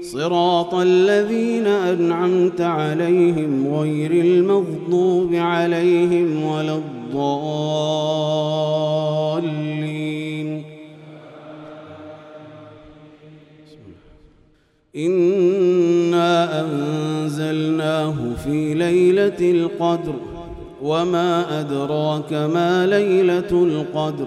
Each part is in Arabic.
صراط الذين أنعمت عليهم غير المغضوب عليهم ولا الضالين. إنا أنزلناه في ليلة القدر وما أدراك ما ليلة القدر.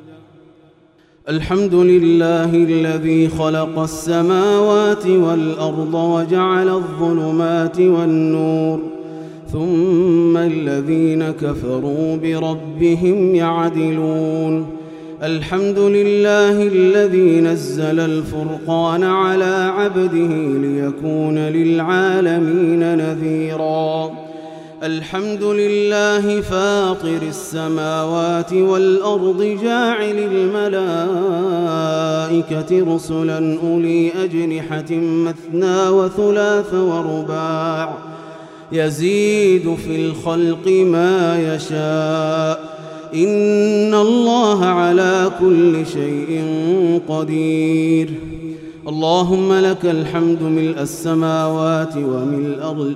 الحمد لله الذي خلق السماوات والأرض وجعل الظلمات والنور ثم الذين كفروا بربهم يعدلون. الحمد لله الذي نزل الفرقان على عبده ليكون للعالمين نذيرا. الحمد لله فاطر السماوات والأرض جاعل الملائكة رسلا أولي أجنحة مثنى وثلاث ورباع يزيد في الخلق ما يشاء إن الله على كل شيء قدير اللهم لك الحمد ملء السماوات وملء الأرض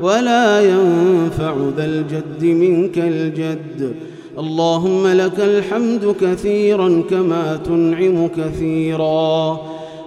ولا ينفع ذا الجد منك الجد. اللهم لك الحمد كثيرا كما تنعم كثيرا.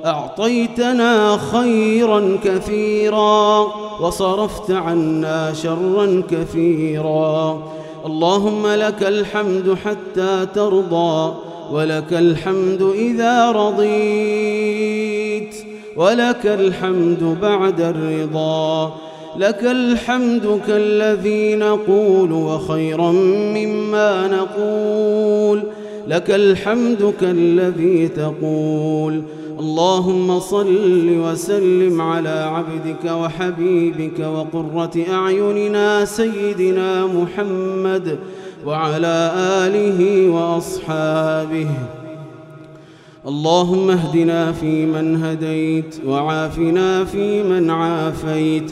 أعطيتنا خيرا كثيرا وصرفت عنا شرا كثيرا. اللهم لك الحمد حتى ترضى ولك الحمد إذا رضيت ولك الحمد بعد الرضا. لك الحمد كالذي نقول وخيرا مما نقول. لك الحمد كالذي تقول. اللهم صل وسلم على عبدك وحبيبك وقرة أعيننا سيدنا محمد وعلى آله وأصحابه. اللهم اهدنا فيمن هديت وعافنا فيمن عافيت.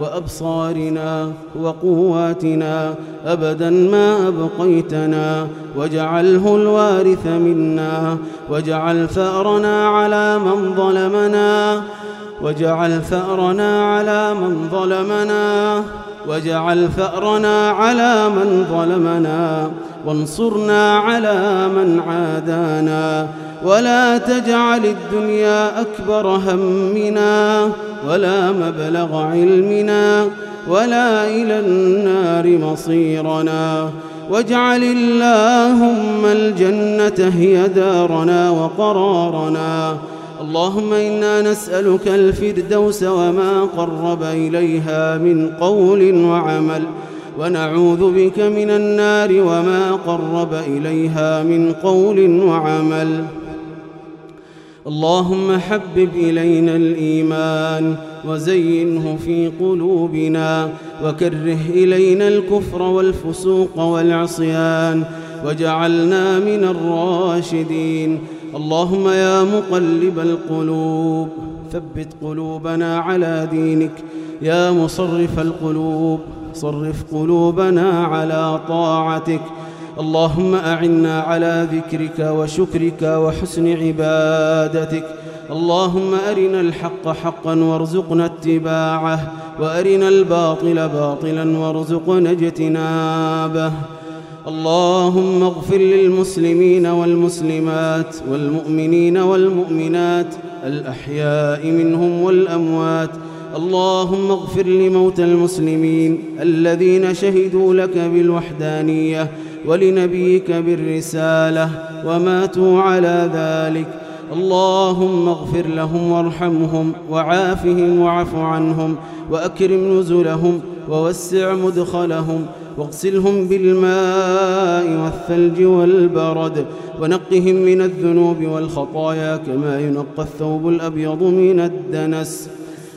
وأبصارنا وقواتنا أبدا ما أبقيتنا واجعله الوارث منا واجعل ثأرنا على من ظلمنا واجعل ثأرنا على من ظلمنا واجعل ثأرنا على من ظلمنا وانصرنا على من عادانا. ولا تجعل الدنيا أكبر همنا ولا مبلغ علمنا ولا إلى النار مصيرنا. واجعل اللهم الجنة هي دارنا وقرارنا. اللهم إنا نسألك الفردوس وما قرب إليها من قول وعمل ونعوذ بك من النار وما قرب إليها من قول وعمل. اللهم حبب إلينا الإيمان وزينه في قلوبنا وكره إلينا الكفر والفسوق والعصيان وجعلنا من الراشدين. اللهم يا مقلب القلوب ثبت قلوبنا على دينك. يا مصرف القلوب صرف قلوبنا على طاعتك. اللهم أعنا على ذكرك وشكرك وحسن عبادتك. اللهم أرنا الحق حقا وارزقنا اتباعه وأرنا الباطل باطلا وارزقنا اجتنابه. اللهم اغفر للمسلمين والمسلمات والمؤمنين والمؤمنات الأحياء منهم والأموات اللهم اغفر لموتى المسلمين الذين شهدوا لك بالوحدانية ولنبيك بالرسالة وماتوا على ذلك اللهم اغفر لهم وارحمهم وعافهم وعف عنهم وأكرم نزلهم ووسع مدخلهم واغسلهم بالماء والثلج والبرد ونقهم من الذنوب والخطايا كما ينقى الثوب الأبيض من الدنس.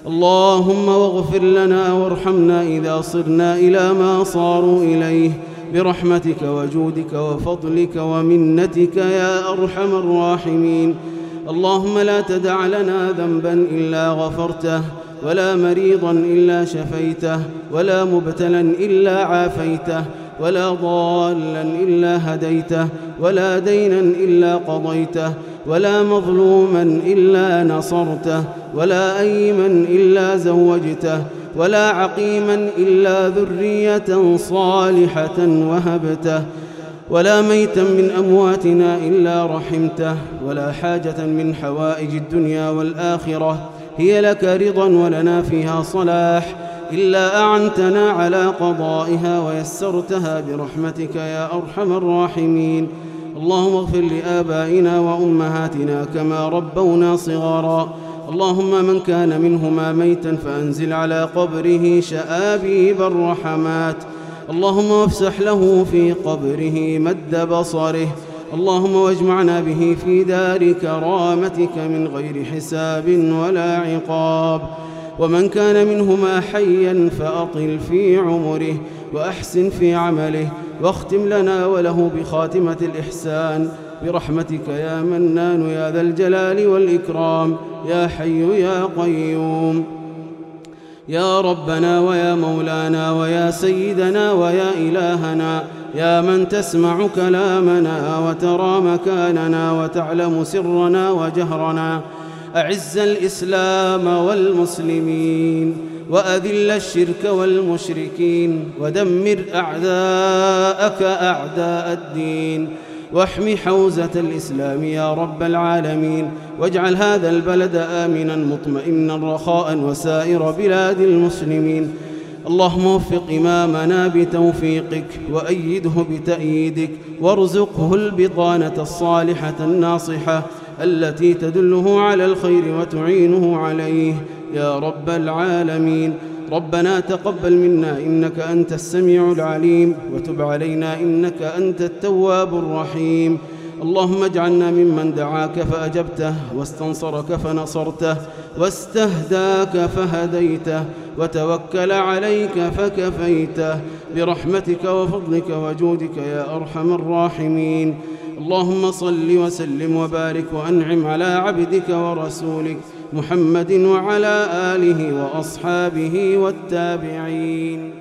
اللهم واغفر لنا وارحمنا إذا صرنا إلى ما صاروا إليه. برحمتك وجودك وفضلك ومنتك يا أرحم الراحمين. اللهم لا تدع لنا ذنبا إلا غفرته. ولا مريضا إلا شفيته ولا مبتلا إلا عافيته ولا ضالا إلا هديته ولا دينا إلا قضيته ولا مظلوما إلا نصرته ولا أيما إلا زوجته ولا عقيما إلا ذرية صالحة وهبته ولا ميتا من أمواتنا إلا رحمته ولا حاجة من حوائج الدنيا والآخرة هي لك رضا ولنا فيها صلاح. إلا أعنتنا على قضائها ويسرتها برحمتك يا أرحم الراحمين. اللهم اغفر لآبائنا وأمهاتنا كما ربونا صغارا. اللهم من كان منهما ميتا فأنزل على قبره شآبيب الرحمات. اللهم وافسح له في قبره مد بصره. اللهم واجمعنا به في دار كرامتك من غير حساب ولا عقاب. ومن كان منهما حيا فأطل في عمره وأحسن في عمله واختم لنا وله بخاتمة الإحسان. برحمتك يا منان يا ذا الجلال والإكرام. يا حي يا قيوم. يا ربنا ويا مولانا ويا سيدنا ويا إلهنا. يا من تسمع كلامنا وترى مكاننا وتعلم سرنا وجهرنا أعز الإسلام والمسلمين وأذل الشرك والمشركين ودمر أعداءك أعداء الدين واحم حوزة الإسلام يا رب العالمين واجعل هذا البلد آمنا مطمئنا رخاء وسائر بلاد المسلمين. اللهم وفق إمامنا بتوفيقك وأيده بتأييدك وارزقه البطانة الصالحة الناصحة التي تدله على الخير وتعينه عليه. يا رب العالمين. ربنا تقبل منا إنك أنت السميع العليم وتب علينا إنك أنت التواب الرحيم. اللهم اجعلنا ممن دعاك فأجبته واستنصرك فنصرته واستهداك فهديته وتوكل عليك فكفيته. برحمتك وفضلك وجودك يا أرحم الراحمين. اللهم صل وسلم وبارك وأنعم على عبدك ورسولك محمد وعلى آله وأصحابه والتابعين.